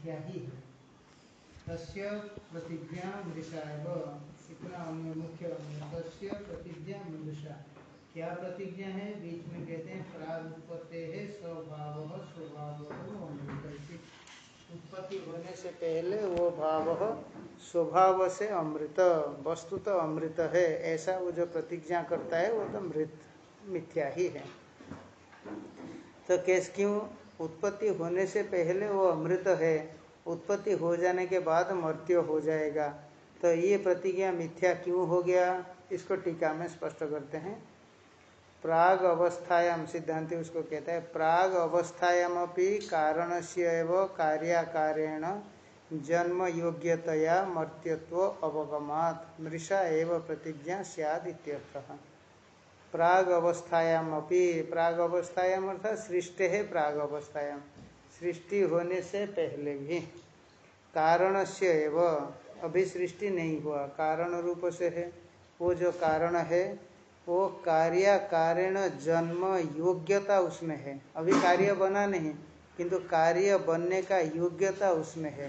मिथ्या ही है। तस्य प्रतिज्ञा मृषा इतना मुख्य तस्य प्रतिज्ञा मृषा क्या प्रतिज्ञा है? बीच में कहते हैं प्राग उत्पत्ति है, स्वभाव स्वभाव उत्पत्ति होने से पहले वो भाव स्वभाव से अमृत वस्तु तो अमृत है। ऐसा वो जो प्रतिज्ञा करता है, वो तो मृत, मिथ्या ही है। तो कैस, क्यों? उत्पत्ति होने से पहले वो अमृत है। उत्पत्ति हो जाने के बाद मृत्यु हो जाएगा। तो ये प्रतिज्ञा मिथ्या क्यों हो गया? इसको टीका में स्पष्ट करते हैं। प्राग अवस्थायाम सिद्धांति उसको कहता है, प्राग अवस्थायाम अपनी कारण से कार्याकारेण जन्म योग्यतया मर्त्यत्व अवगमात। मृषा एवं प्रतिज्ञा सियाद इत्यर्थः। प्राग अवस्थायाम अपनी प्राग अवस्थायाम अर्थात सृष्टि है प्राग अवस्थायाम सृष्टि होने से पहले भी। कारण से एव, अभी सृष्टि नहीं हुआ, कारण रूप से है। वो जो कारण है, वो कार्य कारण जन्म योग्यता उसमें है। अभी कार्य बना नहीं, किंतु कार्य बनने का योग्यता उसमें है।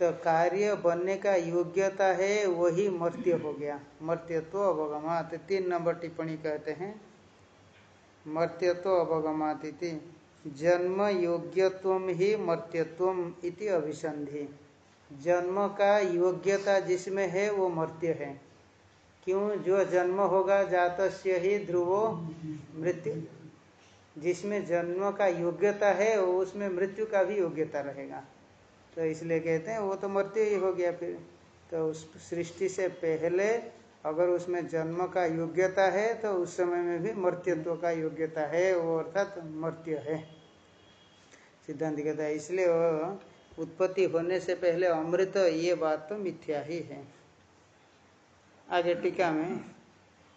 तो कार्य बनने का योग्यता है, वही मर्त्य हो गया। मर्त्यत्व अवगमात तीन नंबर टिप्पणी कहते हैं। मर्त्यत्व अवगमात इति जन्म योग्यत्व ही मर्त्यत्व इति अभिसंधि। जन्म का योग्यता जिसमें है, वो मर्त्य है। क्यों? जो जन्म होगा जात से ही ध्रुवो मृत्यु। जिसमें जन्म का योग्यता है, उसमें मृत्यु का भी योग्यता रहेगा। तो इसलिए कहते हैं, वो तो मृत्यु ही हो गया फिर। तो उस सृष्टि से पहले अगर उसमें जन्म का योग्यता है तो उस समय में भी मर्त्यत्व का योग्यता है, वो अर्थात मर्त्य है। सिद्धांत कहता है, इसलिए वो उत्पत्ति होने से पहले अमृत, ये बात तो मिथ्या ही है। आगे टीका में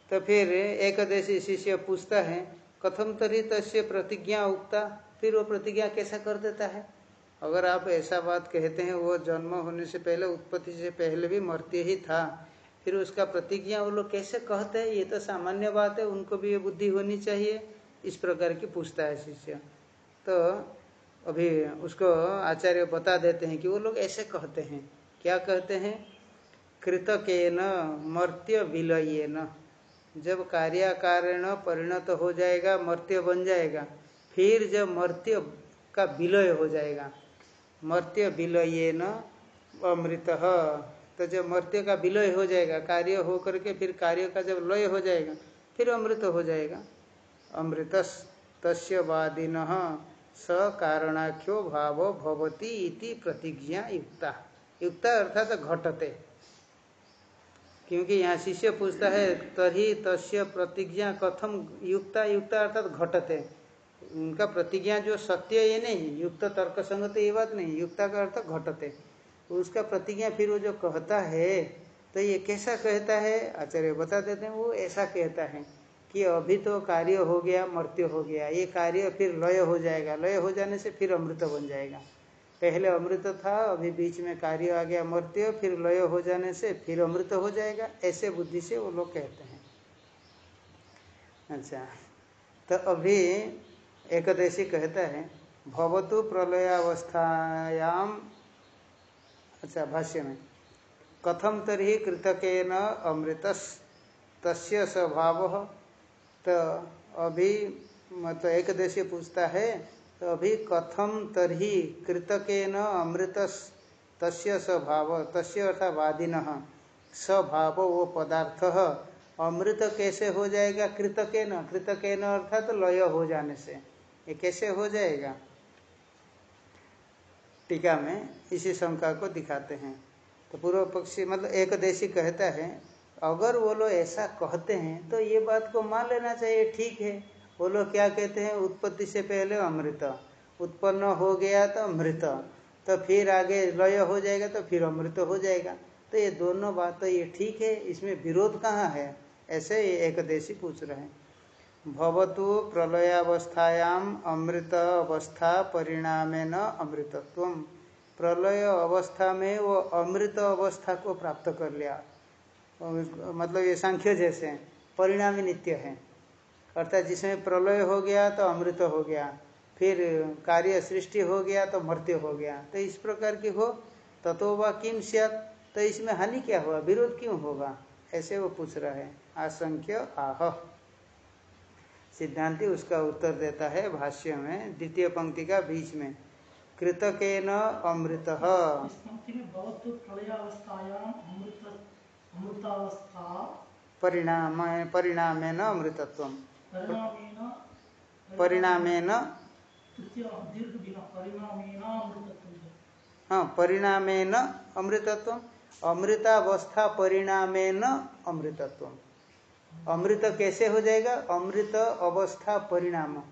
तो फिर एकदेशी शिष्य पूछता है, कथम तरी तस्य प्रतिज्ञा उगता फिर वो प्रतिज्ञा कैसा कर देता है? अगर आप ऐसा बात कहते हैं, वो जन्म होने से पहले, उत्पत्ति से पहले भी मरते ही था। फिर उसका प्रतिज्ञा वो लोग कैसे कहते हैं, ये तो सामान्य बात है, उनको भी ये बुद्धि होनी चाहिए। इस प्रकार की पूछता है शिष्य। तो अभी उसको आचार्य बता देते हैं कि वो लोग ऐसे कहते हैं। क्या कहते हैं? कृतके न मर्त्य विलये न जब कार्याकारण परिणत तो हो जाएगा, मर्त्य बन जाएगा। फिर जब मर्त्य का विलय हो जाएगा। मर्त्य विलय न अमृत। तो जब मर्त्य का विलय हो जाएगा, कार्य हो करके फिर कार्य का जब लय हो जाएगा, फिर अमृत हो जाएगा। अमृत तस्य वादिन स कारणाख्यो भाव भवती इति प्रतिज्ञा युक्ता। युक्ता अर्थात घटते। क्योंकि यहाँ शिष्य पूछता है तरी तस्य प्रतिज्ञा कथम युक्ता युक्ता अर्थात घटते। उनका प्रतिज्ञा जो सत्य ये नहीं। युक्त तर्क संगत ये बात नहीं। युक्ता का अर्थ घटते। उसका प्रतिज्ञा फिर वो जो कहता है तो ये कैसा कहता है? आचार्य बता देते हैं, वो ऐसा कहता है कि अभी तो कार्य हो गया मृत्यु हो गया। ये कार्य फिर लय हो जाएगा। लय हो जाने से फिर अमृत बन जाएगा। पहले अमृत था, अभी बीच में कार्य आ गया मृत्यु फिर लय हो जाने से फिर अमृत हो जाएगा। ऐसे बुद्धि से वो लोग कहते हैं। अच्छा। तो अभी एकदशी कहता है, भवतु प्रलयावस्थायाम अच्छा भाष्य में। कथम तरी कृतकेन अमृत तस्य स्वभाव तो अभी मतलब एक देशी पूछता है तो अभी कथम तरी कृतकेन अमृत तस्य स्वभाव, तस्य अर्थात वादिन, स्वभाव वो पदार्थ, अमृत कैसे हो जाएगा? कृतकेन कृतकेन अर्थात तो लय हो जाने से। ये कैसे हो जाएगा? टीका में इसी शंका को दिखाते हैं। तो पूर्व पक्षी मतलब एक देशी कहता है, अगर वो लोग ऐसा कहते हैं तो ये बात को मान लेना चाहिए, ठीक है। वो लोग क्या कहते हैं? उत्पत्ति से पहले अमृत, उत्पन्न हो गया तो अमृत तो फिर आगे लय हो जाएगा तो फिर अमृत हो जाएगा। तो ये दोनों बात तो ये ठीक है, इसमें विरोध कहाँ है? ऐसे एक देशी पूछ रहे हैं। भवतु प्रलयावस्थायाम अमृत अवस्था परिणाम न अमृतत्व प्रलय अवस्था में वो अमृत अवस्था को प्राप्त कर लिया। मतलब ये सांख्य जैसे परिणामी नित्य है। अर्थात जिसमें प्रलय हो गया तो अमृत हो गया, फिर कार्य सृष्टि हो गया तो मृत्यु हो गया। तो इस प्रकार की हो, ततो व किम सियत? तो इसमें हानि क्या हुआ? विरोध क्यों होगा? ऐसे वो पूछ रहा है। आशंक्य आह। सिद्धांति उसका उत्तर देता है भाष्य में द्वितीय पंक्ति का बीच में। कृतक न अमृत परिणाम परिणाम न अमृतत्व परिणाम हाँ परिणाम न अमृतत्व अमृतावस्था परिणाम न अमृतत्व अमृत कैसे हो जाएगा? अमृत अवस्था परिणाम।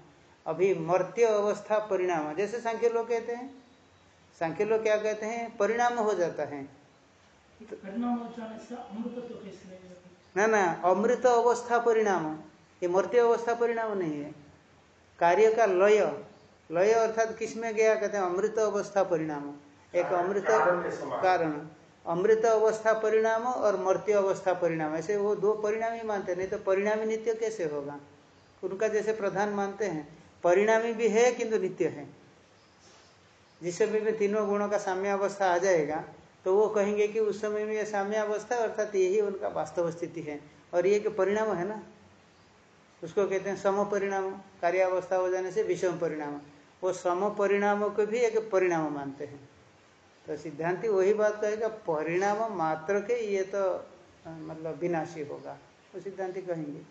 अभी मर्त्य अवस्था परिणाम। जैसे सांख्य लोग कहते हैं। सांख्य लोग क्या कहते हैं? परिणाम हो जाता है। ना ना अमृत अवस्था परिणाम। ये मर्त्य अवस्था परिणाम नहीं है। कार्य का लय। लय अर्थात किसमें गया? कहते हैं अमृत अवस्था परिणाम। एक अमृत कारण। अमृत अवस्था परिणाम और मर्त्य अवस्था परिणाम, ऐसे वो दो परिणाम ही मानते नहीं तो परिणामी नित्य कैसे होगा? उनका जैसे प्रधान मानते हैं, परिणामी भी है किंतु नित्य है। जिस समय में तीनों गुणों का साम्य अवस्था आ जाएगा तो वो कहेंगे कि उस समय में साम्य अवस्था अर्थात यही उनका वास्तव स्थिति है। और ये कि परिणाम है ना? उसको कहते हैं सम परिणाम कार्यावस्था हो जाने से विषम परिणाम। वो सम परिणामों को भी एक परिणाम मानते हैं। तो सिद्धांति वही बात कहेगा, परिणाम मात्र के ये तो मतलब विनाशी होगा। वो सिद्धांति कहेंगे।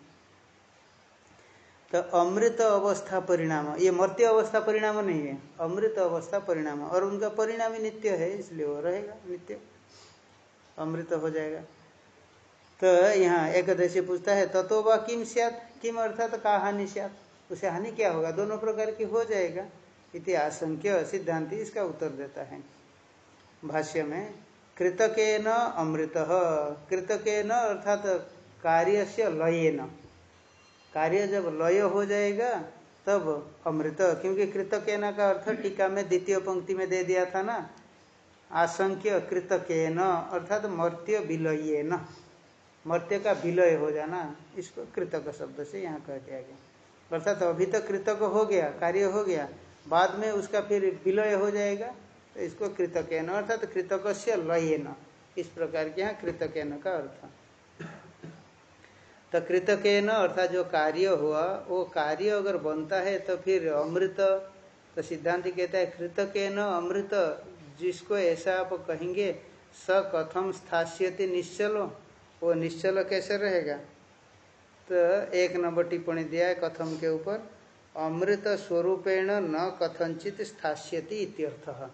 तो अमृत अवस्था परिणाम, ये मर्त्य अवस्था परिणाम नहीं है। अमृत अवस्था परिणाम, और उनका परिणाम ही नित्य है, इसलिए वो रहेगा नित्य। अमृत हो जाएगा। तो यहाँ एकदशी पूछता है तत्व व किम सियात? किम अर्थात का हानि सियात? उसे हानि क्या होगा? दोनों प्रकार की हो जाएगा। इति आशंक्य सिद्धांति इसका उत्तर देता है। भाष्य में कृतक न अमृत। कृतक न अर्थात कार्य से लय न कार्य जब लय हो जाएगा, तब अमृत। क्योंकि कृतक न का अर्थ टीका में, द्वितीय पंक्ति में दे दिया था ना आशंक्य न अर्थात मर्त्य विलय न मर्त्य का विलय हो जाना, इसको कृतक शब्द से यहाँ कह दिया गया। अर्थात अभी तो कृतक हो गया, कार्य हो गया, बाद में उसका फिर विलय हो जाएगा। तो इसको कृतकेन अर्थात कृतक से लयन। इस प्रकार के यहाँ कृतकेन का अर्थ। तो कृतकेन अर्थात जो कार्य हुआ, वो कार्य अगर बनता है तो फिर अमृत तो सिद्धांत कहता है कृतकेन अमृत, जिसको ऐसा आप कहेंगे स कथम स्थास्यति निश्चलो, वो निश्चल कैसे रहेगा? तो एक नंबर टिप्पणी दिया है कथम के ऊपर, अमृत स्वरूपेण न कथनचित स्थास्यति इत्यर्थः।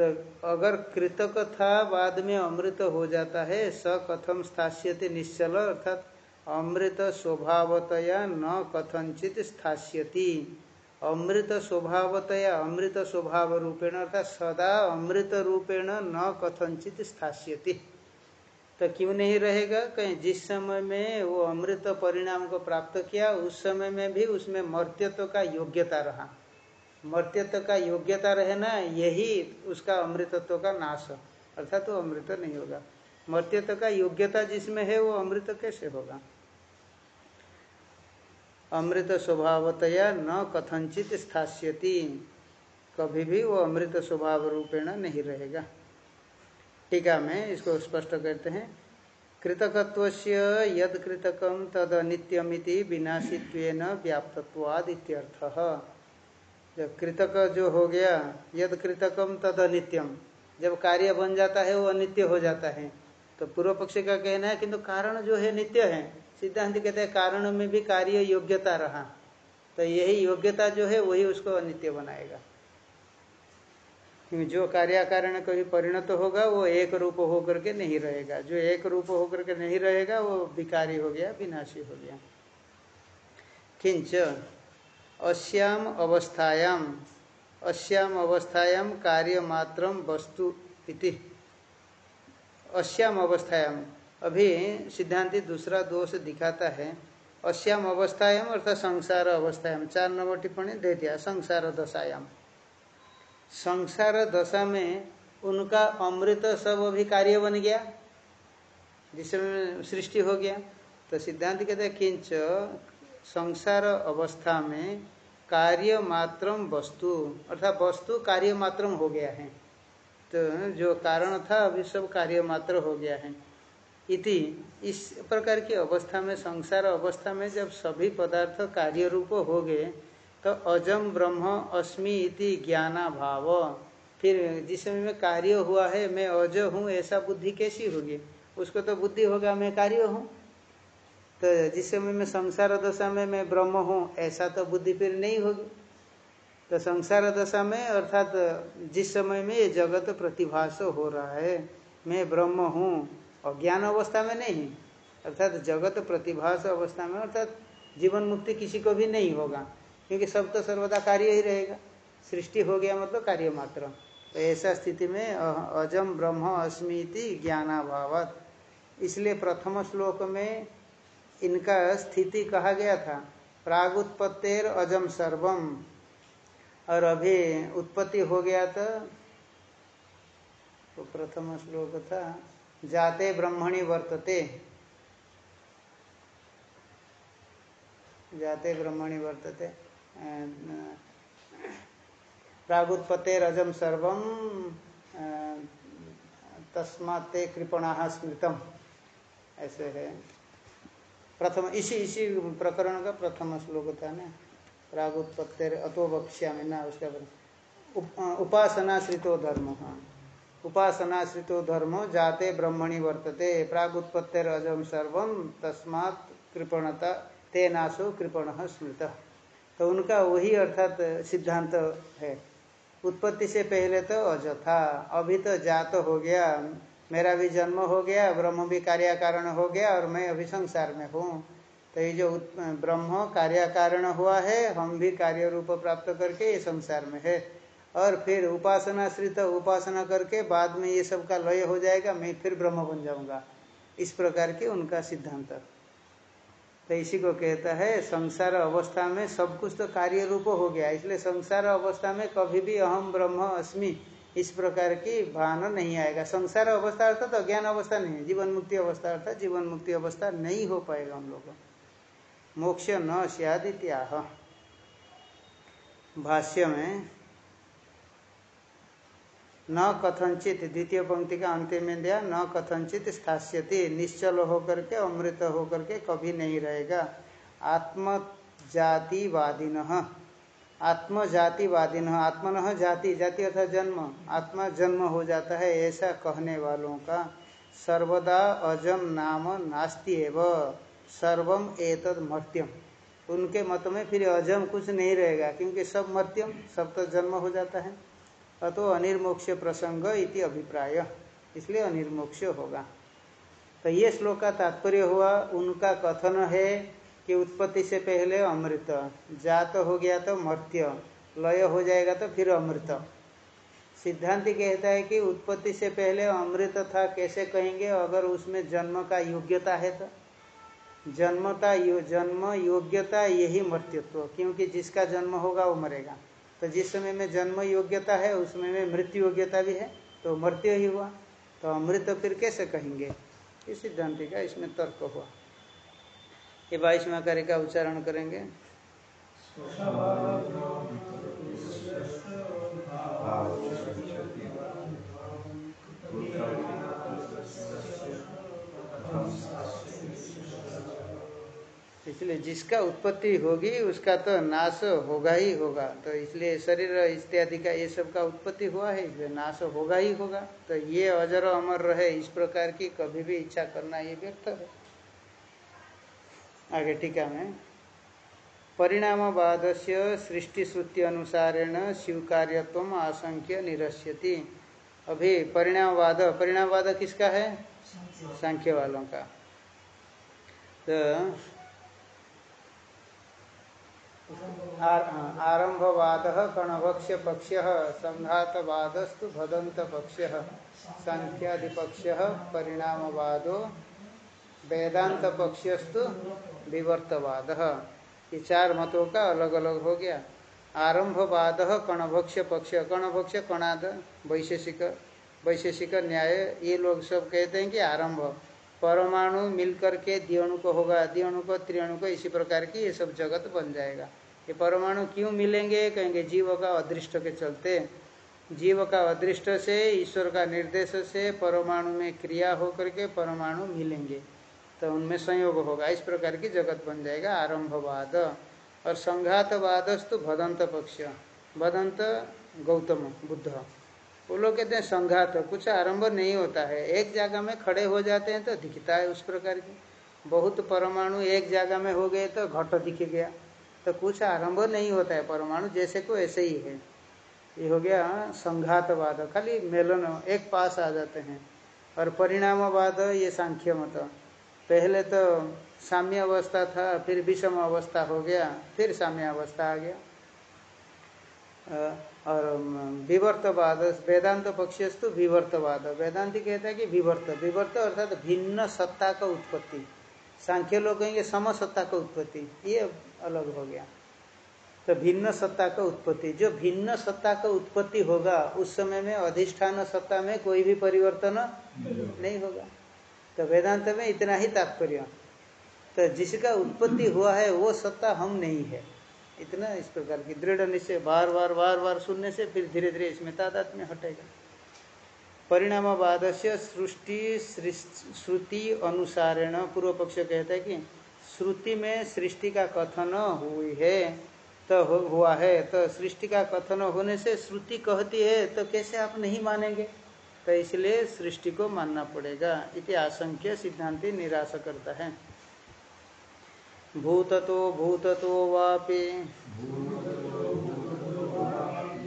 तो अगर कृतक था बाद में अमृत हो जाता है स कथम स्थास्यति निश्चल, अर्थात अमृत स्वभावतया न कथनचित स्थास्यति। अमृत स्वभावतया, अमृत स्वभाव रूपेण, अर्थात सदा अमृत रूपेण न कथनचित स्थास्यति। तो क्यों नहीं रहेगा? कहीं जिस समय में वो अमृत परिणाम को प्राप्त किया, उस समय में भी उसमें मर्त्यत्व का योग्यता रहा। मर्त्यत्व का योग्यता रहे ना यही उसका अमृतत्व का नाश अर्थात वो अमृत नहीं होगा। मर्त्यत्व का योग्यता जिसमें है, वो अमृत कैसे होगा? अमृत स्वभावतया न कथनचित स्थास्यति। कभी भी वो अमृत स्वभाव रूपेण नहीं रहेगा। टीका में इसको स्पष्ट करते हैं। कृतकत्व यद कृतकम तद नित्यमिति विनाशित्व व्याप्तवाद इत्यर्थ जब कृतक जो हो गया, यद कृतकम तद अनित्यम। जब कार्य बन जाता है, वो अनित्य हो जाता है। तो पूर्व पक्ष का कहना है किंतु कारण जो है नित्य है। सिद्धांत कहते हैं, कारण में भी कार्य योग्यता रहा। तो यही योग्यता जो है, वही उसको अनित्य बनाएगा। क्योंकि जो कार्य कारण कभी परिणत तो होगा, वो एक रूप होकर के नहीं रहेगा। जो एक रूप होकर के नहीं रहेगा, वो विकारी हो गया, विनाशी हो गया। किंच अश्याम अवस्थायाम। अश्याम अवस्थायाम कार्य मात्र वस्तु इति। अश्याम अवस्थायाम। अभी सिद्धांति दूसरा दोष दिखाता है। अश्याम अवस्थायाम अर्थात संसार अवस्थायाम। चार नंबर टिप्पणी दे दिया, संसार दशायाम। संसार दशा में उनका अमृत सब अभी कार्य बन गया। जिसमें सृष्टि हो गया। तो सिद्धांत कहते हैं, किंच संसार अवस्था में कार्य मात्रम वस्तु, अर्थात वस्तु कार्य मात्रम हो गया है। तो जो कारण था, अभी सब कार्य मात्र हो गया है। इति, इस प्रकार की अवस्था में, संसार अवस्था में जब सभी पदार्थ कार्य रूप हो गए तो अजम ब्रह्म अस्मि इति ज्ञाना भाव फिर जिस समय में कार्य हुआ है, मैं अज हूँ, ऐसा बुद्धि कैसी होगी? उसको तो बुद्धि होगा, मैं कार्य हूँ। तो जिस समय में संसार दशा में मैं ब्रह्म हूँ, ऐसा तो बुद्धि फिर नहीं होगी। तो संसार दशा में, अर्थात जिस समय में ये जगत प्रतिभास हो रहा है, मैं ब्रह्म हूँ, और ज्ञान अवस्था में नहीं, अर्थात जगत प्रतिभास अवस्था में, अर्थात जीवन मुक्ति किसी को भी नहीं होगा, क्योंकि सब तो सर्वदा कार्य ही रहेगा। सृष्टि हो गया मतलब कार्य मात्र। तो ऐसा स्थिति में अजम ब्रह्म अस्मिति ज्ञानाभावत। इसलिए प्रथम श्लोक में इनका स्थिति कहा गया था। प्राग प्रागुत्पत्तेर अजम सर्वम। और अभी उत्पत्ति हो गया तो, तो प्रथम श्लोक था जाते ब्रह्मणी वर्तते। जाते ब्रह्मणी वर्तते। प्रागुत्पत्ते रजम सर्वम तस्माते कृपणा स्मृतम। ऐसे है। प्रथम, इसी इसी प्रकरण का प्रथम श्लोक था ना? प्रागुत्पत्ति अतो वक्ष्या में ना, उसका उपासनाश्रितो धर्म। हाँ उपासनाश्रितो धर्म जाते ब्रह्मणि वर्तते। प्रागुत्पत्तिर अजम सर्व तस्मात् कृपणता, तेनासो कृपण स्मृत। तो उनका वही अर्थात सिद्धांत है। उत्पत्ति से पहले तो अज था अभी तो जात हो गया। मेरा भी जन्म हो गया, ब्रह्म भी कार्य कारण हो गया और मैं अभी संसार में हूँ। तो ये जो ब्रह्म कार्य कारण हुआ है, हम भी कार्य रूप प्राप्त करके ये संसार में है। और फिर उपासना श्रित उपासना करके बाद में ये सब का लय हो जाएगा, मैं फिर ब्रह्म बन जाऊँगा। इस प्रकार के उनका सिद्धांत। तो इसी को कहता है, संसार अवस्था में सब कुछ तो कार्य रूप हो गया, इसलिए संसार अवस्था में कभी भी अहम ब्रह्म अस्मि इस प्रकार की भान नहीं आएगा। संसार अवस्था अर्थात तो अज्ञान अवस्था नहीं है। जीवन मुक्ति अवस्था अर्थात जीवन मुक्ति अवस्था नहीं हो पाएगा हम लोग मोक्ष न सियादित्याह भाष्य में, न कथनचित द्वितीय पंक्ति का अंतिम में दिया, न कथनचित स्थास्यति, निश्चल होकर के, अमृत होकर के कभी नहीं रहेगा। आत्म आत्म जातिवादिन आत्मन जाति जाति अर्थात जन्म। आत्मा जन्म हो जाता है ऐसा कहने वालों का सर्वदा अजम नाम नास्ति एव, सर्वम एतद मर्त्यम। उनके मत में फिर अजम कुछ नहीं रहेगा, क्योंकि सब मर्त्यम, सब तो जन्म हो जाता है। अतो अनिर्मोक्ष प्रसंग इति अभिप्राय। इसलिए अनिर्मोक्ष होगा। तो ये श्लोक का तात्पर्य हुआ, उनका कथन है कि उत्पत्ति से पहले अमृत। जात हो गया तो मर्त्य लय हो जाएगा तो फिर अमृत। सिद्धांति कहता है कि उत्पत्ति से पहले अमृत था कैसे कहेंगे? अगर उसमें जन्म का योग्यता है तो। जन्मता यो, जन्म योग्यता यही मर्त्यत्व क्योंकि जिसका जन्म होगा वो मरेगा। तो जिस समय में जन्म योग्यता है उसमें में मृत्यु योग्यता भी है तो मृत्यु ही हुआ। तो अमृत फिर कैसे कहेंगे? इस सिद्धांति का इसमें तर्क हुआ। ये बाईसवा कार्य का उच्चारण करेंगे। इसलिए जिसका उत्पत्ति होगी, उसका तो नाश होगा ही होगा। तो इसलिए शरीर, इत्यादि का ये सब का उत्पत्ति हुआ है, इसलिए नाश होगा ही होगा। तो ये अजर अमर रहे, इस प्रकार की कभी भी इच्छा करना ये व्यर्थ है। आगे टीका में परिणामवाद से सृष्टि श्रुति अनुसारेण स्वीकार्यत्व आशंक्य निरस्यति। अभी परिणामवाद परिणामवाद किसका है? सांख्य वालों का। तो आरंभवाद कणभक्ष पक्ष संघातवादस्तु भदंत पक्ष संख्यादिपक्ष परिणामवादो वेदांत पक्षस्तु विवर्तवाद। ये चार मतों का अलग अलग हो गया। आरंभवाद कणभक्ष पक्ष कणभक्ष कणाद, वैशेषिक। वैशेषिक न्याय, ये लोग सब कहते हैं कि आरंभ। परमाणु मिलकर के द्विणु को होगा द्विणु को त्रिणु को इसी प्रकार की ये सब जगत बन जाएगा। ये परमाणु क्यों मिलेंगे? कहेंगे जीव का अदृष्ट के चलते। जीव का अदृष्ट से, ईश्वर का निर्देश से परमाणु में क्रिया होकर के परमाणु मिलेंगे। तो उनमें संयोग होगा। इस प्रकार की जगत बन जाएगा आरंभवाद। और संघातवादस्तु भदंत पक्ष। भदंत गौतम बुद्ध। वो लोग कहते हैं संघात। कुछ आरंभ नहीं होता है। एक जगह में खड़े हो जाते हैं तो दिखता है उस प्रकार की। बहुत परमाणु एक जगह में हो गए तो घट दिख गया। तो कुछ आरंभ नहीं होता है परमाणु। जैसे को ऐसे ही है। ये हो गया संघातवाद। खाली मेलन एक पास आ जाते हैं। और परिणामवाद ये सांख्य मत पहले तो साम्य अवस्था था, फिर विषम अवस्था हो गया, फिर साम्य अवस्था आ गया। और विवर्तवाद, वेदांत पक्षस्तु विवर्तवाद। वेदांति कहता है कि विवर्त विवर्त अर्थात भिन्न सत्ता का उत्पत्ति। सांख्य लोग कहेंगे सम सत्ता का उत्पत्ति, ये अलग हो गया। तो भिन्न सत्ता का उत्पत्ति, जो भिन्न सत्ता का उत्पत्ति होगा, उस समय में अधिष्ठान सत्ता में कोई भी परिवर्तन नहीं होगा। तो वेदांत में इतना ही तात्पर्य। तो जिसका उत्पत्ति हुआ है, वो सत्ता हम नहीं है। इतना इस प्रकार की दृढ़ निश्चय, बार बार बार बार सुनने से फिर धीरे धीरे इसमें तादात में हटेगा। परिणामवाद से सृष्टि, श्रुति अनुसारेण, पूर्व पक्ष कहता है कि श्रुति में सृष्टि का कथन हुई है तो हुआ है तो सृष्टि का कथन होने से श्रुति कहती है तो कैसे आप नहीं मानेंगे? तो इसलिए सृष्टि को मानना पड़ेगा, इति आशंक्य सिद्धांति निराश करता है। भूततो भूततो वापि।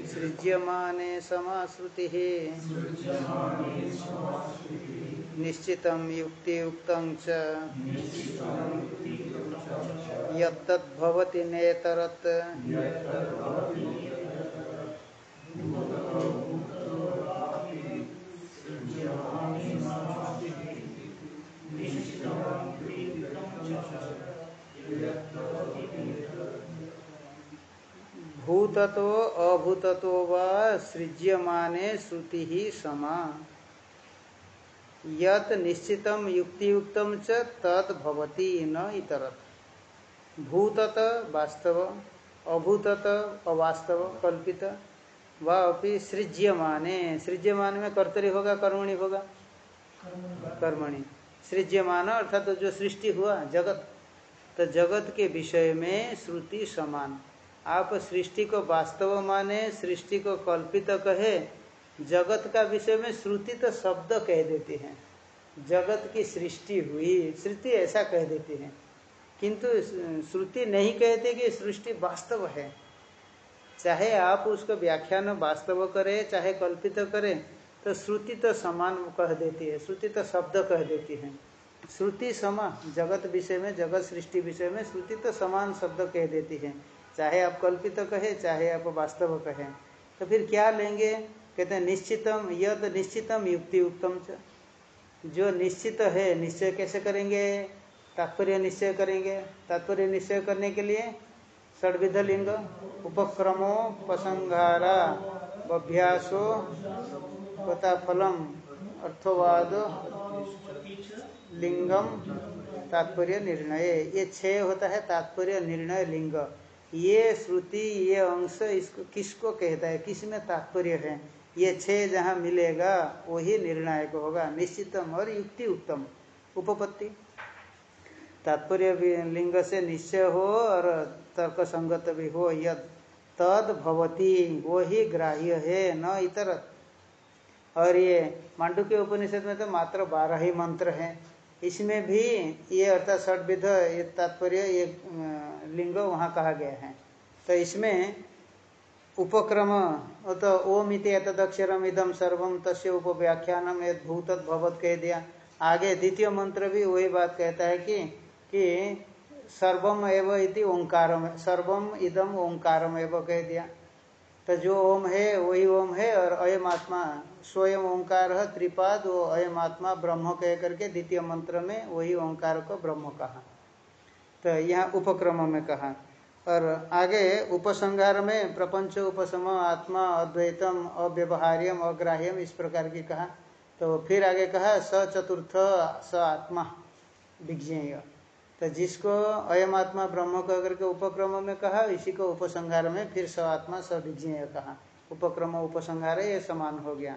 सृज्यमाने समाश्रुति। निश्चित युक्तियुक्त यत्तद्भवति नेतरत्। भूततो अभूततो व सृज्यमाने श्रुति ही समा। यत निश्चितम युक्तियुक्तम च तद भवति न इतरत। भूतत वास्तव, अभूतत अवास्तव, कल्पित, व अभी सृज्यमाने। सृज्यमान में कर्तरी होगा, कर्मणि होगा? कर्मणि। सृज्यमान अर्थात तो जो सृष्टि हुआ, जगत तो जगत के विषय में श्रुति समान। आप सृष्टि को वास्तव माने, सृष्टि को कल्पित कहे, जगत का विषय में श्रुति तो शब्द कह देती है। जगत की सृष्टि हुई श्रुति ऐसा कह देती है। किंतु श्रुति नहीं कहते कि सृष्टि वास्तव है। चाहे आप उसको व्याख्यान वास्तव करें, चाहे कल्पित करें तो श्रुति तो समान कह देती है, श्रुति तो शब्द कह देती है। श्रुति समा, जगत विषय में, जगत सृष्टि विषय में, श्रुति तो समान शब्द कह देती है। चाहे आप कल्पित तो कहे, चाहे आप वास्तव कहें तो फिर क्या लेंगे? कहते हैं, निश्चितम यद निश्चितम युक्ति उत्तम जो निश्चित है, निश्चय कैसे करेंगे? तात्पर्य निश्चय करेंगे। तात्पर्य निश्चय करने के लिए षडविध लिंग, उपक्रमो पसंगारा अभ्यासो फलम अर्थवाद लिंगम, तात्पर्य निर्णय। ये छह होता है तात्पर्य निर्णय लिंग। ये श्रुति, ये अंश इसको किसको कहता है? किसमें तात्पर्य है? ये छह जहाँ मिलेगा, वही निर्णायक होगा। निश्चितम और युक्ति उत्तम। उपपत्ति। तात्पर्य लिंग से निश्चय हो और तर्क संगत भी हो, यद तद भवती वो ही ग्राह्य है, न इतर। और ये मांडू के उपनिषद में तो मात्र बारह ही मंत्र हैं। इसमें भी ये अर्थात षडविध, ये तात्पर्य, ये लिंग वहाँ कहा गया है। तो इसमें उपक्रम तो ओम इति अक्षरम इदम सर्वम तस्य उपव्याख्यानम भूत भवत कह दिया। आगे द्वितीय मंत्र भी वही बात कहता है कि कि सर्वम एव इति ओंकार सर्वम इदम ओंकारम एव कह दिया। तो जो ओम है, वही ओम है और अयम आत्मा स्वयं ओंकार त्रिपाद, वो अयम आत्मा ब्रह्म कह करके द्वितीय मंत्र में वही ओंकार को ब्रह्म कहा। तो यहाँ उपक्रम में कहा। और आगे उपसंहार में प्रपंच, उपसम, आत्मा, अद्वैतम, अव्यवहार्यम, अग्राह्यम इस प्रकार की कहा। तो फिर आगे कहा, स चतुर्थ, स आत्मा, विज्ञेय। तो जिसको अयम आत्मा ब्रह्म कह करके उपक्रम में कहा, इसी को उपसंहार में फिर स आत्मा सविज्ञ कहा। उपक्रम, उपसंहार, ये समान हो गया।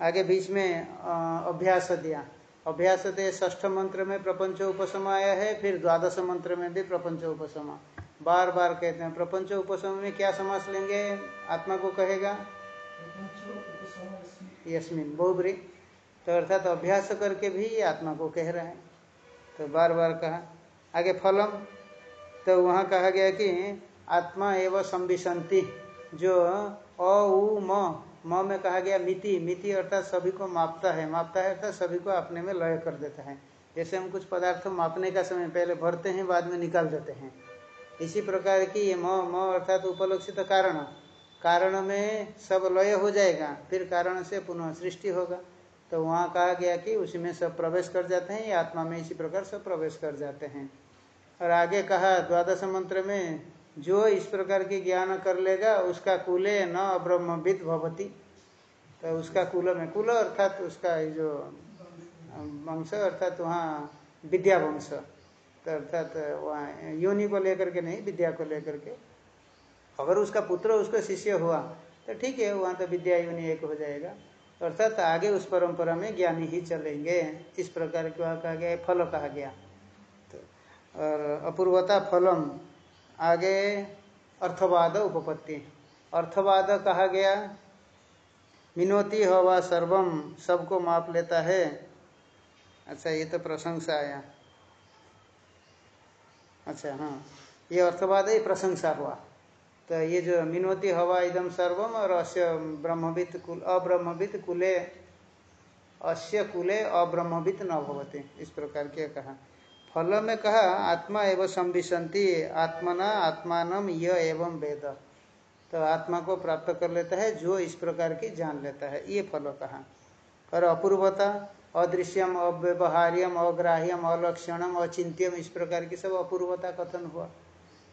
आगे बीच में अभ्यास दिया। अभ्यास दे ष्ठ मंत्र में प्रपंच उपशम आया है, फिर द्वादश मंत्र में भी प्रपंच उपसम। बार बार कहते हैं, प्रपंच उपशम में क्या समास लेंगे? आत्मा को कहेगा? यस्मिन बहुबरी तो अर्थात तो अभ्यास करके भी आत्मा को कह रहे हैं। तो बार बार कहा। आगे फलम। तो वहाँ कहा गया कि आत्मा एवं संविशंति, जो अ उ म म में कहा गया मिति मिति अर्थात सभी को मापता है। मापता है अर्थात सभी को अपने में लय कर देता है। जैसे हम कुछ पदार्थ मापने का समय पहले भरते हैं, बाद में निकाल देते हैं। इसी प्रकार की ये म म अर्थात उपलक्षित कारण। कारण में सब लय हो जाएगा, फिर कारण से पुनः सृष्टि होगा। तो वहाँ कहा गया कि उसी में सब प्रवेश कर जाते हैं या आत्मा में इसी प्रकार सब प्रवेश कर जाते हैं। और आगे कहा, द्वादश मंत्र में जो इस प्रकार की ज्ञान कर लेगा, उसका कुले न अब्रह्मविद भवती। तो उसका कुल में कुल, अर्थात उसका जो, वंश, अर्थात वहाँ विद्या वंश। तो अर्थात वहाँ योनि को लेकर के नहीं, विद्या को लेकर के। अगर उसका पुत्र, उसका शिष्य हुआ तो ठीक है, वहाँ तो विद्या योनि एक हो जाएगा। अर्थात आगे उस परंपरा में ज्ञानी ही चलेंगे। इस प्रकार के वहाँ कहा गया फल कहा गया। तो और अपूर्वता फलम आगे अर्थवाद उपपत्ति। अर्थवाद कहा गया, मिनोती हवा सर्वम सबको माप लेता है। अच्छा ये तो प्रशंसा आया। अच्छा हाँ ये अर्थवाद ही प्रशंसा हुआ। तो ये जो मिनोती हवा इदम सर्वम और अश्य ब्रह्मविद कुल अब्रह्मविद कुले अश्य कुले अब्रह्मविद न भवते। इस प्रकार के कहा। फल में कहा, आत्मा एवं संविशंति, आत्मना आत्मान यह एवं वेद। तो आत्मा को प्राप्त कर लेता है, जो इस प्रकार की जान लेता है। ये फल कहा। और अपूर्वता, अदृश्यम, अव्यवहार्यम, अग्राह्यम, अलक्षणम, अचिंत्यम, इस प्रकार की सब अपूर्वता कथन हुआ।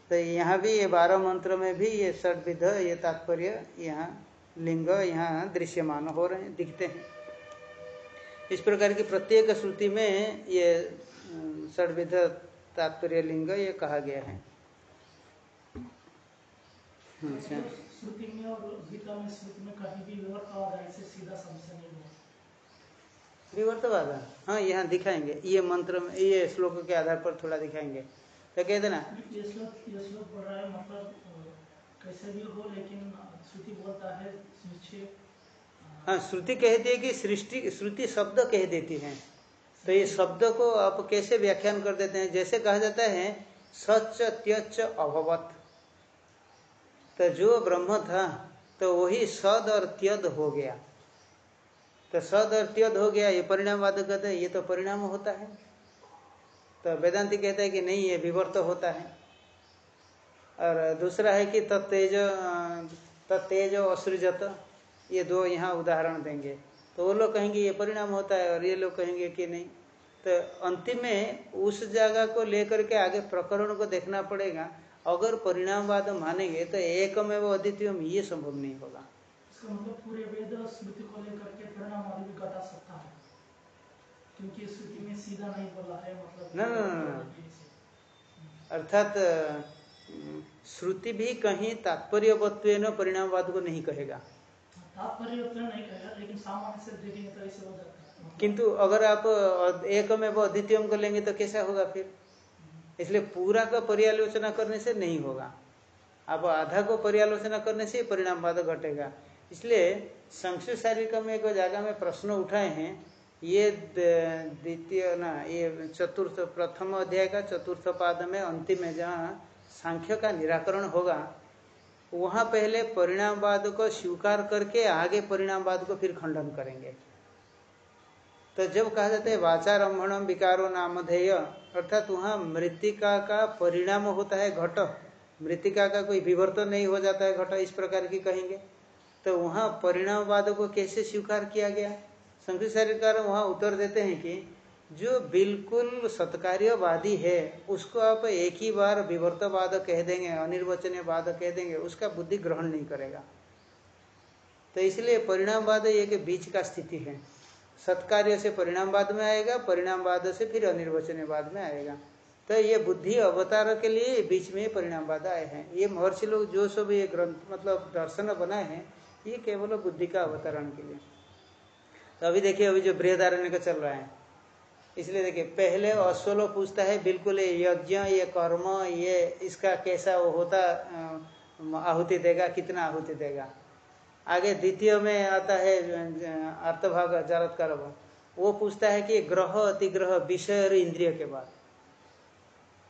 तो यहाँ भी, ये बारह मंत्र में भी ये षडविध, ये तात्पर्य यहाँ लिंग, यहाँ दृश्यमान हो रहे हैं, दिखते हैं। इस प्रकार की प्रत्येक श्रुति में ये षडविध तात्पर्य लिंग ये कहा गया है। अच्छा। श्रुति में और गीता में श्रुति में कहीं भी विवर्तवाद सीधा नहीं हाँ। यहाँ दिखाएँगे। ये मंत्र में ये श्लोक के आधार पर थोड़ा दिखाएँगे। तो कह देना। ये श्लोक ये श्लोक पढ़ रहा है मतलब कैसे भी हो लेकिन श्रुति बोलता है हाँ श्रुति कहती है कि सृष्टि श्रुति शब्द कह देती है। तो ये शब्द को आप कैसे व्याख्यान कर देते हैं? जैसे कहा जाता है सच त्यच अभवत। तो जो ब्रह्म था तो वही सद और त्यद हो गया। तो सद और त्यद हो गया, ये परिणाम परिणामवाद कहते हैं, ये तो परिणाम होता है। तो वेदांति कहते हैं कि नहीं, ये विवर्त होता है। और दूसरा है कि तत्तेज तत्तेज असृजत, ये दो यहाँ उदाहरण देंगे। तो वो लोग कहेंगे ये परिणाम होता है। और ये लोग कहेंगे कि नहीं। तो अंतिम में उस जगह को लेकर के आगे प्रकरण को देखना पड़ेगा। अगर परिणामवाद मानेंगे तो एक में वो अद्वितीय ये संभव नहीं होगा। मतलब पूरे वेद स्मृति को लेकर के परिणाम भी सकता है। क्योंकि में सीधा नहीं बोला है मतलब न न अर्थात श्रुति भी कहीं तात्पर्य परिणामवाद को नहीं कहेगा। तो किंतु अगर आप एक में वो अद्वितीय को लेंगे तो कैसा होगा फिर? इसलिए पूरा का पर्यालोचना करने से नहीं होगा। आप आधा को पर्यालोचना करने से परिणामवाद घटेगा। इसलिए शारीरिक में एक जगह में प्रश्न उठाए हैं। ये द्वितीय ना, ये चतुर्थ, प्रथम अध्याय का चतुर्थ पाद में अंतिम में जहाँ सांख्य का निराकरण होगा वहाँ पहले परिणामवाद को स्वीकार करके आगे परिणामवाद को फिर खंडन करेंगे। तो जब कहा जाता है वाचारम्भणम विकारो नामधेय अर्थात वहाँ मृतिका का परिणाम होता है घट। मृतिका का कोई विवर्तन नहीं हो जाता है घट, इस प्रकार की कहेंगे। तो वहाँ परिणामवाद को कैसे स्वीकार किया गया? संस्कृत सरकार वहाँ उत्तर देते हैं कि जो बिल्कुल सत्कार्यवादी है, उसको आप एक ही बार विवर्तवाद कह देंगे, अनिर्वचनीयवाद कह देंगे, उसका बुद्धि ग्रहण नहीं करेगा। तो इसलिए परिणामवाद एक बीच का स्थिति है। सत्कार्य से परिणामवाद में आएगा, परिणामवाद से फिर अनिर्वचनीयवाद में आएगा। तो ये बुद्धि अवतार के लिए बीच में परिणामवाद आए हैं। ये महर्षि लोग जो सब ये ग्रंथ मतलब दर्शन बनाए हैं, ये केवल बुद्धि का अवतरण के लिए। तो अभी देखिए, अभी जो बृहदारण्य का चल रहा है इसलिए देखिए, पहले अश्वलो पूछता है, बिल्कुल ये यज्ञ, ये कर्म, ये इसका कैसा वो होता आहुति देगा, कितना आहुति देगा? आगे द्वितीय में आता है, अर्थभाग जरत कर वो पूछता है कि ग्रह, अतिग्रह, विषय और इंद्रिय के बाद।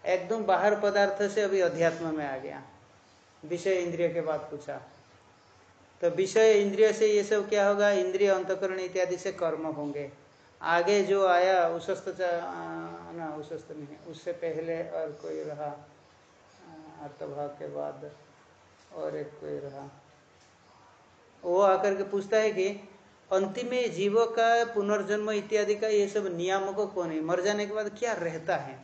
एकदम बाहर पदार्थ से अभी अध्यात्म में आ गया। विषय, इंद्रिय के बाद पूछा। तो विषय, इंद्रिय से ये सब क्या होगा? इंद्रिय, अंतकरण इत्यादि से कर्म होंगे। आगे जो आया उसस्त ना उसस्त नहीं, उससे पहले और कोई रहा अर्थभाग के बाद और एक कोई रहा। वो आकर के पूछता है कि, अंतिम जीव का पुनर्जन्म इत्यादि का ये सब नियामक कौन है? मर जाने के बाद क्या रहता है?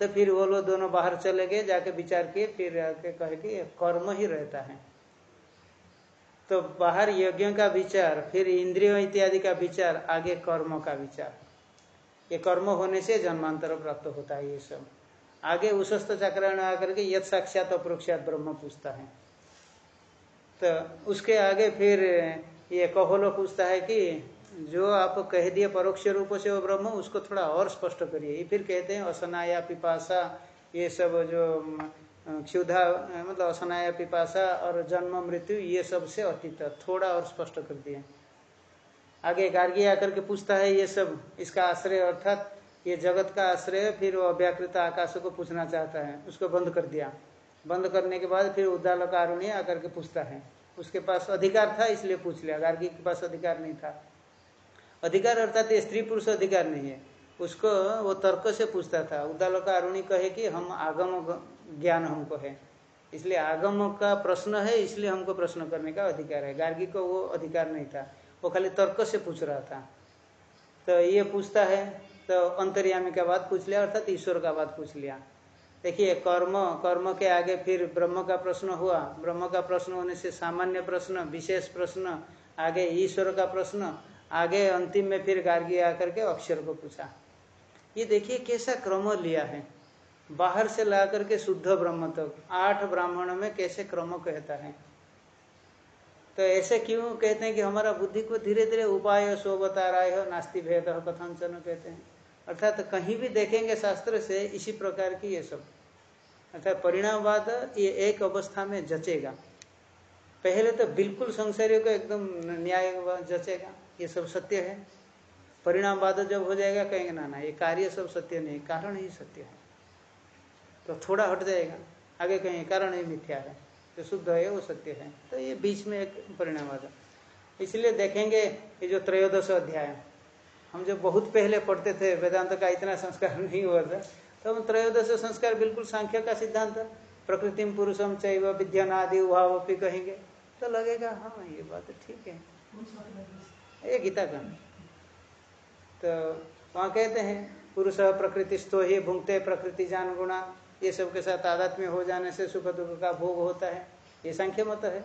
तो फिर वो लोग दोनों बाहर चले गए, जाके विचार किए, फिर आके कहे कि कर्म ही रहता है। तो बाहर यज्ञ का विचार, फिर इंद्रियों इत्यादि का विचार, आगे कर्म का विचार। ये कर्म होने से जन्मांतर प्राप्त होता है ये सब। आगे उशस्त चक्रण आकर के यद साक्षात अप्रोक्षात ब्रह्म पूछता है। तो उसके आगे फिर ये कहोलो पूछता है कि जो आप कह दिए परोक्ष रूप से वो ब्रह्म, उसको थोड़ा और स्पष्ट करिए। फिर कहते हैं, असनाया, पिपासा, ये सब जो क्षुधा मतलब असनाया, पिपासा और जन्म, मृत्यु, ये सबसे अतीत थोड़ा और स्पष्ट कर दिए। आगे गार्गी आकर के पूछता है, ये सब इसका आश्रय, अर्थात ये जगत का आश्रय, फिर वो अव्याकृत आकाश को पूछना चाहता है। उसको बंद कर दिया। बंद करने के बाद फिर उद्दालक आरुणी आकर के पूछता है। उसके पास अधिकार था, इसलिए पूछ लिया। गार्गी के पास अधिकार नहीं था। अधिकार अर्थात ये स्त्री पुरुष अधिकार नहीं है। उसको वो तर्क से पूछता था। उद्दालक आरुणी कहे कि हम आगम ज्ञान हमको है। इसलिए आगम का प्रश्न है, इसलिए हमको प्रश्न करने का अधिकार है। गार्गी को वो अधिकार नहीं था। वो खाली तर्क से पूछ रहा था। तो ये पूछता है तो अंतर्यामी का बात पूछ लिया, अर्थात ईश्वर का बात पूछ लिया। देखिए, कर्म कर्म के आगे फिर ब्रह्म का प्रश्न हुआ। ब्रह्म का प्रश्न होने से सामान्य प्रश्न, विशेष प्रश्न, आगे ईश्वर का प्रश्न, आगे अंतिम में फिर गार्गी आकर के अक्षर को पूछा। ये देखिए कैसा क्रम लिया है। बाहर से ला करके शुद्ध ब्रह्म तक। आठ ब्राह्मण में कैसे क्रम कहता है? तो ऐसे क्यों कहते हैं कि हमारा बुद्धि को धीरे धीरे उपाय सो बता रहा है, नास्ति भेद कथांचन कहते हैं। अर्थात तो कहीं भी देखेंगे शास्त्र से, इसी प्रकार की ये सब। अर्थात परिणामवाद ये एक अवस्था में जचेगा। पहले तो बिल्कुल संसारियों को एकदम न्याय जचेगा। ये सब सत्य है। परिणामवाद जब हो जाएगा, कहेंगे, ना ना, ये कार्य सब सत्य नहीं, कारण ही सत्य है। तो थोड़ा हट जाएगा। आगे कहेंगे कारण ही मिथ्या है, जो शुद्ध है वो सत्य है। तो ये बीच में एक परिणामवाद इसलिए देखेंगे ये जो त्रयोदश अध्याय, हम जो बहुत पहले पढ़ते थे, वेदांत का इतना संस्कार नहीं हुआ था तो हम त्रयोदश संस्कार बिल्कुल सांख्य का सिद्धांत, प्रकृति पुरुषम चैव विद्यानादि उभाव भी कहेंगे। तो लगेगा हाँ ये बात ठीक है। ये गीता का। तो वहाँ कहते हैं, पुरुष प्रकृति स्तो ही भूंगते प्रकृति जान गुणा। ये सब के साथ आदत में हो जाने से सुख दुख का भोग होता है। ये संख्य मत है।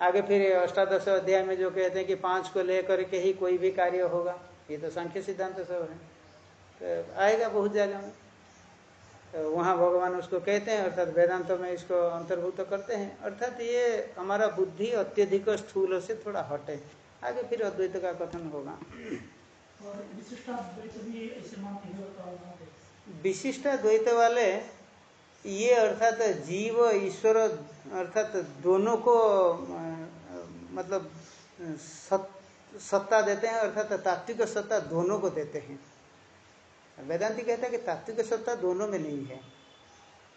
आगे फिर अष्टादश अध्याय में जो कहते हैं कि पाँच को लेकर के ही कोई भी कार्य होगा, ये तो संख्य सिद्धांत सब है। तो आएगा बहुत जगह में तो वहाँ भगवान उसको कहते हैं, अर्थात वेदांत में इसको अंतर्भुत करते हैं। अर्थात ये हमारा बुद्धि अत्यधिक स्थूल से थोड़ा हटे आगे फिर अद्वैत का कथन होगा। विशिष्ट द्वैत वाले ये अर्थात जीव ईश्वर अर्थात दोनों को मतलब सत, सत्ता देते हैं अर्थात तात्विक सत्ता दोनों को देते हैं। वेदांति कहता है कि तात्विक सत्ता दोनों में नहीं है।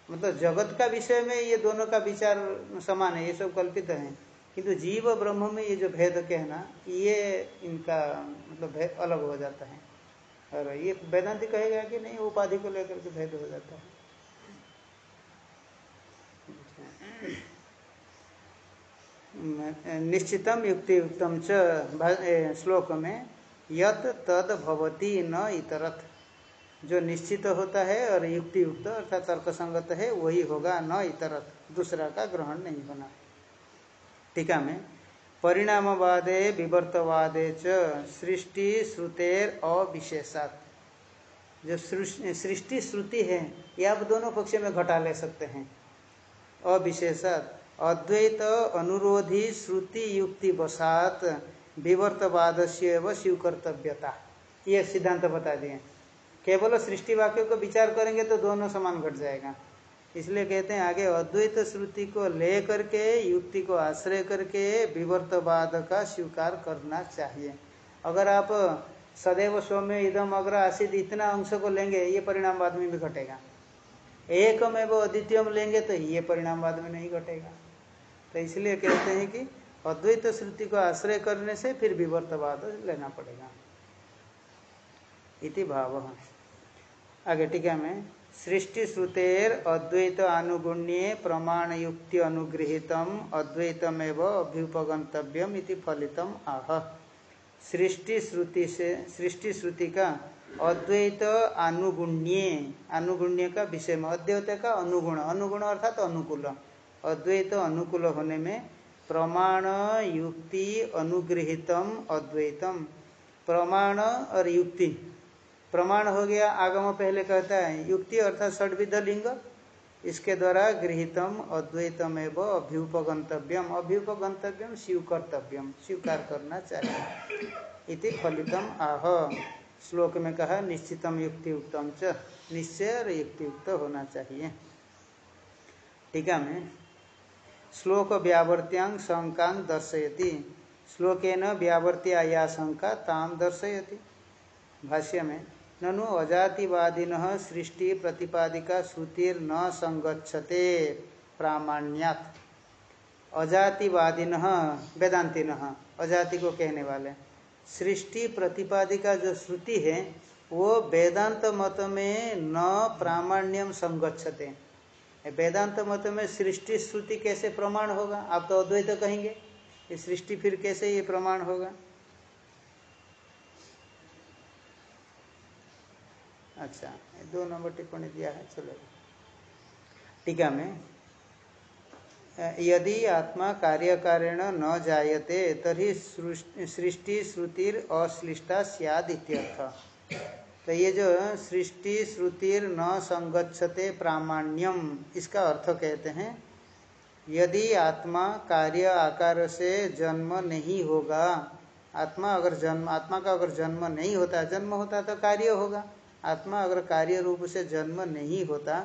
मतलब जगत का विषय में ये दोनों का विचार समान है ये सब कल्पित है। किंतु जीव ब्रह्म में ये जो भेद कहना ये इनका मतलब अलग हो जाता है। और ये वेदांति कहेगा कि नहीं उपाधि को लेकर के भेद हो जाता है। निश्चितम युक्ति युक्तम च श्लोक में, यत तद भवती न इतरत। जो निश्चित होता है और युक्ति युक्त अर्थात तर्क संगत है, वही होगा न इतरत। दूसरा का ग्रहण नहीं होना। टीका में परिणामवादे विवर्तवादे च सृष्टि श्रुतेर अविशेषात। जो सृष्टि श्रुति है, ये आप दोनों पक्ष में घटा ले सकते हैं। अविशेषात, अद्वैत अनुरोधी श्रुति युक्ति वसात विवर्तवाद से व शिव कर्तव्यता ये सिद्धांत बता दिए। केवल सृष्टि वाक्यों को विचार करेंगे तो दोनों समान घट जाएगा। इसलिए कहते हैं, आगे अद्वैत श्रुति को ले करके युक्ति को आश्रय करके विवर्तवाद का स्वीकार करना चाहिए। अगर आप सदैव सौम्य इदम अग्र आसिद इतना अंश को लेंगे, ये परिणाम बाद में भी घटेगा। एक में वो अद्वितीय लेंगे तो ये परिणाम बाद में नहीं घटेगा। तो इसलिए कहते हैं कि अद्वैत श्रुति को आश्रय करने से फिर विवर्तवाद लेना पड़ेगा। इति भाव। आगे टीका में सृष्टि श्रुतेर अद्वैत अनुगुण्य प्रमाण युक्ति अनुगृहितम, अद्वैतमेव अभ्युपगंतव्यम इति आह। सृष्टि श्रुति से सृष्टि श्रुति का अद्वैत अनुगुण्य अनुगुण्य का विषय में, अद्वैत का अनुगुण अनुगुण अर्थात अनुकूल। अद्वैत अनुकूल होने में प्रमाण युक्ति अनुगृहितम, अद्वैतम। प्रमाण और युक्ति। प्रमाण हो गया, आगम पहले कहता है, युक्ति अर्थात षडविध लिंग इसके द्वारा गृहितम, अद्वैतम एवं अभ्युपगंतव्यम। अभ्युपगंतव्यम स्वीकर्तव्यम, स्वीकार करना चाहिए। इति फलितम आह। श्लोक में कहा, निश्चितम युक्ति उत्तम च, निश्चय और युक्तियुक्त होना चाहिए। टीका में श्लोक व्यावर्त्यांग शंकान दर्शयति। श्लोकेन व्यावर्त्या या शंका ताम दर्शयति। भाष्य में ननु अजातिवादीन सृष्टि प्रतिपादिका श्रुतिर न संगच्छते प्रामाण्यात। अजातिवादीन वेदांतिन अजाति को कहने वाले। सृष्टि प्रतिपादिका जो श्रुति है, वो वेदांत मत में न प्रामाण्यम संगच्छते। वेदांत मत में सृष्टि श्रुति कैसे प्रमाण होगा? आप तो अद्वैत कहेंगे, ये सृष्टि फिर कैसे ये प्रमाण होगा? अच्छा दो नंबर टिप्पणी दिया है, चलो। टीका में यदि आत्मा कार्यकारेण न जायते तरी सृष्टि श्रुतिर अश्लिष्टा सियाद इत्यर्थ। तो ये जो सृष्टि श्रुतिर न संगच्छते प्रामाण्यम, इसका अर्थ कहते हैं, यदि आत्मा कार्य आकार से जन्म नहीं होगा, आत्मा अगर जन्म, आत्मा का अगर जन्म नहीं होता, जन्म होता तो कार्य होगा। आत्मा अगर कार्य रूप से जन्म नहीं होता,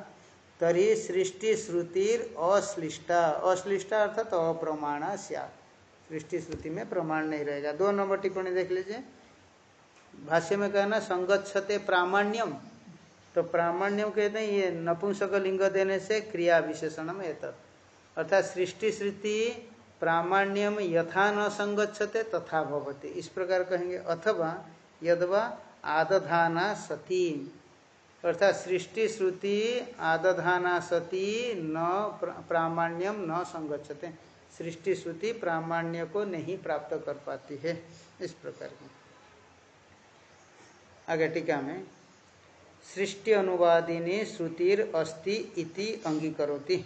तरी सृष्टि श्रुतिर अश्लिष्टा अश्लिष्टा अर्थात अप्रमाणा सिया सृष्टि श्रुति में प्रमाण नहीं रहेगा। दो नंबर टिप्पणी देख लीजिए। भाष्य में कहना, संगच्छते प्रामाण्यम। तो प्रामाण्यम कहते हैं, ये नपुंसक लिंग देने से क्रिया विशेषणम अर्थात सृष्टि श्रुति प्रामाण्यम यथा न संगच्छते तथा भवती। इस प्रकार कहेंगे, अथवा यदवा आदधाना सती अर्थात सृष्टि श्रुति आदधाना सती न प्रामाण्यम न संगच्छते। सृष्टि श्रुति प्रामाण्य को नहीं प्राप्त कर पाती है इस प्रकार की। आगे टीका में सृष्टि अनुवादिनी श्रुतिर अस्ति इति अंगीकरोति।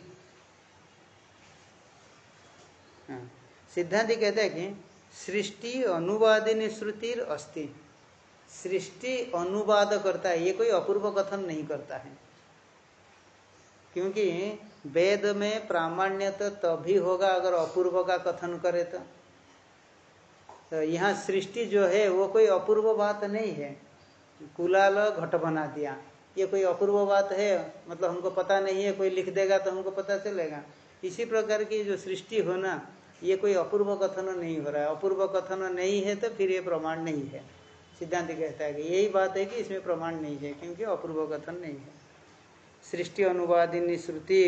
हाँ, सिद्धांत कहते हैं कि सृष्टि अनुवादिनी श्रुतिर अस्ति। सृष्टि अनुवाद करता है ये कोई अपूर्व कथन नहीं करता है। क्योंकि वेद में प्रामाण्य तो तभी होगा अगर अपूर्व का कथन करे तो, तो यहाँ सृष्टि जो है वो कोई अपूर्व बात नहीं है। कुलाल घट बना दिया। ये कोई अपूर्व बात है? मतलब हमको पता नहीं है कोई लिख देगा तो हमको पता चलेगा। इसी प्रकार की जो सृष्टि होना ये कोई अपूर्व कथन नहीं हो रहा है। अपूर्व कथन नहीं है तो फिर ये प्रमाण नहीं है। सिद्धांत कहता है कि यही बात है कि इसमें प्रमाण नहीं है, क्योंकि अपूर्व कथन नहीं है। सृष्टि अनुवादिनी श्रुति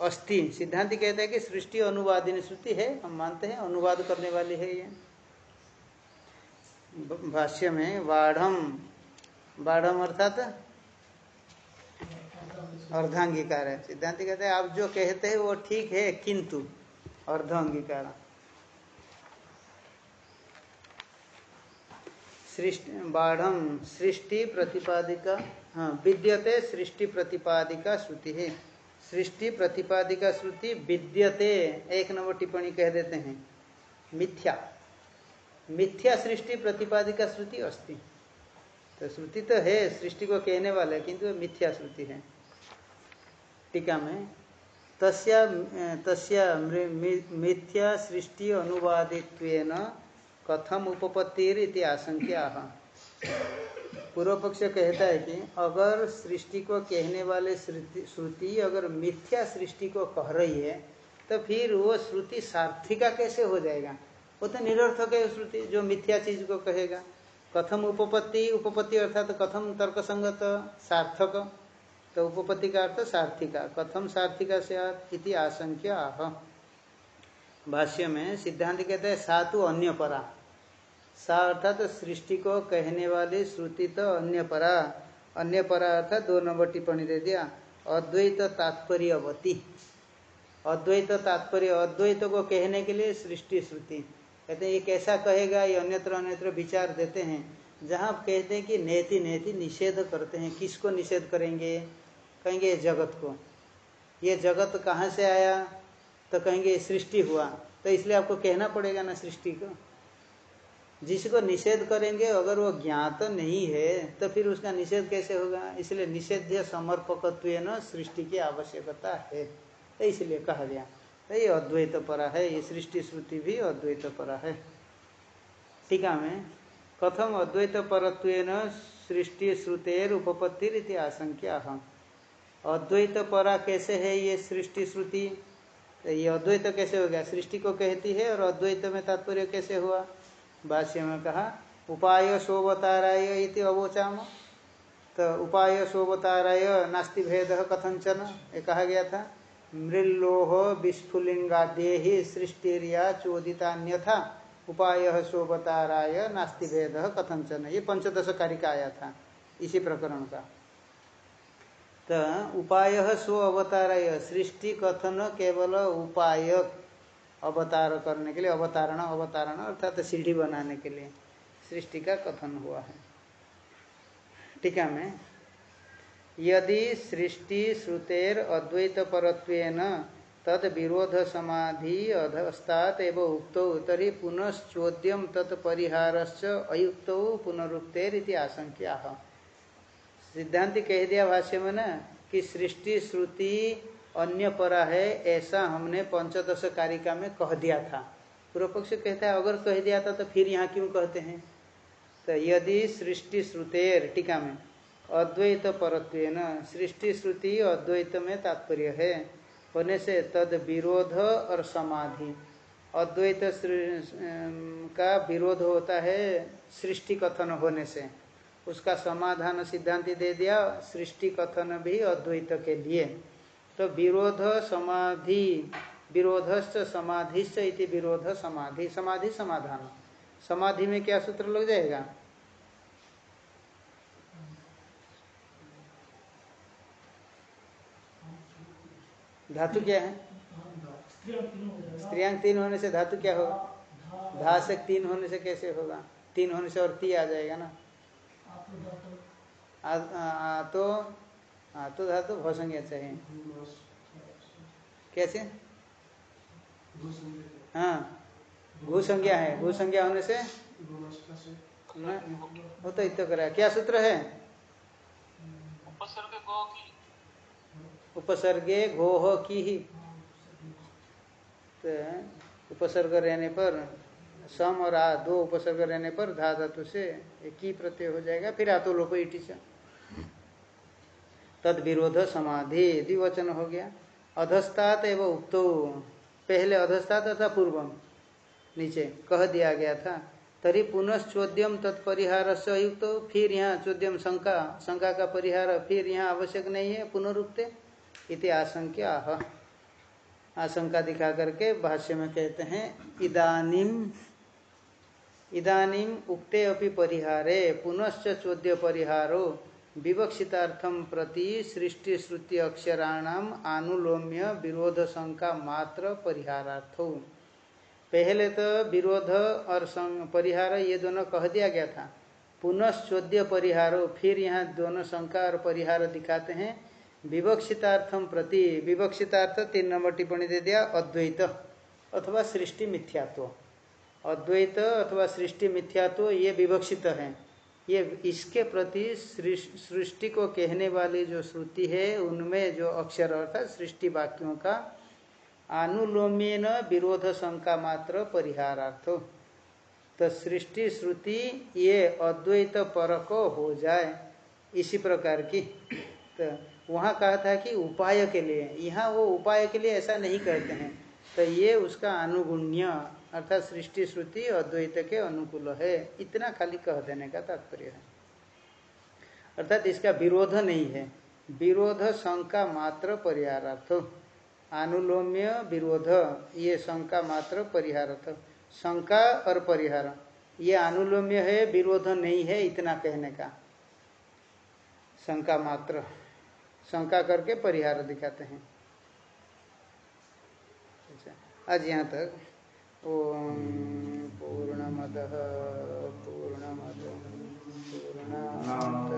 अस्थि सिद्धांत कहता है कि सृष्टि अनुवादिनी श्रुति है, हम मानते हैं, अनुवाद करने वाली है ये। भाष्य में बाढ़ बाढ़ अर्थात अर्धांगीकार है। सिद्धांत कहते हैं, आप जो कहते हैं वो ठीक है, किंतु अर्ध सृष्टि, बाढ़ सृष्टि प्रतिपादिका हाँ विद्यते सृष्टि प्रतिपादिका श्रुति है। सृष्टि प्रतिपादिका श्रुति विद्यते, एक नंबर टिप्पणी कह देते हैं। मिथ्या। मिथ्या सृष्टि प्रतिपादिका श्रुति अस्ति। तो श्रुति तो है, सृष्टि को कहने वाले, किंतु वो मिथ्या श्रुति है। टीका में, तस्या तस्या मिथ्या सृष्टि अनुवादित्वेन कथम उपपत्तिर इति आशंका पूर्व पक्ष कहता है कि अगर सृष्टि को कहने वाले श्रुति अगर मिथ्या सृष्टि को कह रही है तो फिर वो श्रुति सार्थिका कैसे हो जाएगा? वो तो निरर्थक है श्रुति, जो मिथ्या चीज़ को कहेगा। कथम उपपत्ति उपपत्ति अर्थात तो कथम तर्क संगत सार्थक। तो उपपत्ति का अर्थ सार्थिका। कथम सार्थिका से इति आशंक्य। आह भाष्य में सिद्धांत कहते हैं, सातु अन्य परा सा अर्थात तो सृष्टि को कहने वाली श्रुति तो अन्य परा अन्य परा अर्थात दो नंबर टिप्पणी दे दिया, अद्वैत तात्पर्यवती। अद्वैत तात्पर्य, अद्वैत को कहने के लिए सृष्टि श्रुति। कहते हैं, ये कैसा कहेगा? ये अन्यत्र अन्यत्र विचार देते हैं, जहाँ कहते हैं कि नेति नेति निषेध करते हैं। किसको निषेध करेंगे? कहेंगे, जगत को। ये जगत कहाँ से आया? तो कहेंगे, सृष्टि हुआ। तो इसलिए आपको कहना पड़ेगा ना सृष्टि को। जिसको निषेध करेंगे, अगर वो ज्ञात नहीं है तो फिर उसका निषेध कैसे होगा? इसलिए निषेध्य समर्पकत्व न सृष्टि की आवश्यकता है। तो इसलिए कहा गया। तो ये अद्वैत परा है, ये सृष्टि श्रुति भी अद्वैत परा है। टीका में कथम अद्वैत परत्व सृष्टि श्रुतेर उपपत्ति आशंका अद्वैत परा कैसे है ये सृष्टि श्रुति? तो ये अद्वैत तो कैसे हो गया? सृष्टि को कहती है और अद्वैत तो में तात्पर्य कैसे हुआ? भाष्य में कहा, उपाय शोभताराय इति अवोचाम। तो उपाय शोभताराय नास्ति भेद कथंचन ये कहा गया था। मृलोह विस्फुलिंगाद्ये ही सृष्टिरिया चोदितान्यथा। उपाय शोभताराय नास्ति भेद कथंचन ये पंचदश कारिका आया था, इसी प्रकरण का। तो उपाय स्व अवताराय सृष्टि कथन केवल उपाय। अवतार करने के लिए अवतारण अवतारण अर्थात सीढ़ी बनाने के लिए सृष्टि का कथन हुआ है। टीका में यदि सृष्टि श्रुतेर अद्वैत परत्व तद विरोध समाधि अधस्तात एवं उक्त तरी पुनश्चोद्यम तत्परिहारश्च अयुक्त पुनरुक्तेर आशंका सिद्धांति कह दिया भाष्य में ना, कि सृष्टि, श्रुति, अन्य परा है, ऐसा हमने पंचदश कारिका में कह दिया था। पूर्व पक्ष कहता है, अगर कह दिया था तो फिर यहाँ क्यों कहते हैं? तो यदि सृष्टि श्रुतेर टीका में, अद्वैत परत्व न, सृष्टि, श्रुति, अद्वैत में तात्पर्य है, होने से तद विरोध और समाधि। अद्वैत का विरोध होता है सृष्टि कथन होने से। उसका समाधान सिद्धांति दे दिया, सृष्टि कथन भी अद्वैत के लिए। तो विरोध समाधि, विरोधश्च समाधिश्च इति विरोध समाधि समाधि समाधान। समाधि में क्या सूत्र लग जाएगा? धातु क्या है? स्त्रियांग तीन होने से धातु क्या होगा? धा से तीन होने से कैसे होगा? तीन होने से और ती आ जाएगा ना। आ, आ, तो तो धातु तो भसंज्ञा चाहिए कैसे? हाँ भू संज्ञा है। भू संज्ञा होने से वो तो इतना करा। क्या सूत्र है? उपसर्गे गोह की ही। तो उपसर्ग रहने पर सम और आ, दो उपसर्ग रहने पर धा धातु से एक ही प्रत्यय हो जाएगा, फिर आतो लोप इटी से तद विरोध समाधि द्विवचन हो गया। अधस्तात एवं उक्त, पहले अधस्तात तथा पूर्वम, नीचे कह दिया गया था। तरी पुनश्चोद्यम तत्परिहार से युक्त, फिर यहाँ चोद्यम शंका शंका का परिहार, फिर यहाँ आवश्यक नहीं है, पुनरुक्ते। इति आशंका आशंका दिखा करके भाष्य में कहते हैं इदानीम इदानीम उक्ते अपि परिहारे, पुनश्च चोद्य परिहारो विवक्षितार्थम प्रति सृष्टि श्रुति आनुलोम्य विरोध शंका मात्र परिहारार्थ। पहले तो विरोध और परिहार ये दोनों कह दिया गया था। पुनश्चोद्य परिहारो, फिर यहाँ दोनों शंका और परिहार दिखाते हैं। विवक्षितार्थम प्रति, विवक्षितार्थ तीन नंबर टिप्पणी दे दिया, अद्वैत, अथवा सृष्टि मिथ्यात्व। अद्वैत अथवा सृष्टि मिथ्यात्व ये विवक्षित है। ये इसके प्रति सृष्टि को कहने वाली जो श्रुति है, उनमें जो अक्षर अर्थात सृष्टि वाक्यों का अनुलोमेन विरोध शंका मात्र परिहारार्थ। तो सृष्टि श्रुति ये अद्वैत परक हो जाए, इसी प्रकार की। तो वहाँ कहा था कि उपाय के लिए, यहाँ वो उपाय के लिए ऐसा नहीं कहते हैं। तो ये उसका अनुगुण्य अर्थात सृष्टि, श्रुति अद्वैत के अनुकूल है। इतना खाली कह देने का तात्पर्य है। अर्थात इसका विरोध नहीं है। विरोध शंका मात्र परिहारार्थ। अनुलोम्य विरोध, ये शंका मात्र परिहारार्थ। शंका और परिहार, ये अनुलोम्य है, विरोध नहीं है, इतना कहने का। शंका मात्र, शंका करके परिहार दिखाते हैं। अच्छा आज यहाँ तक ॐ पूर्णमदः पूर्णमदं पूर्णात्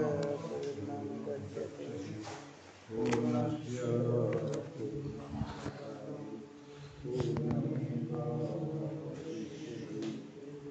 पूर्णं गच्छति। पूर्णस्य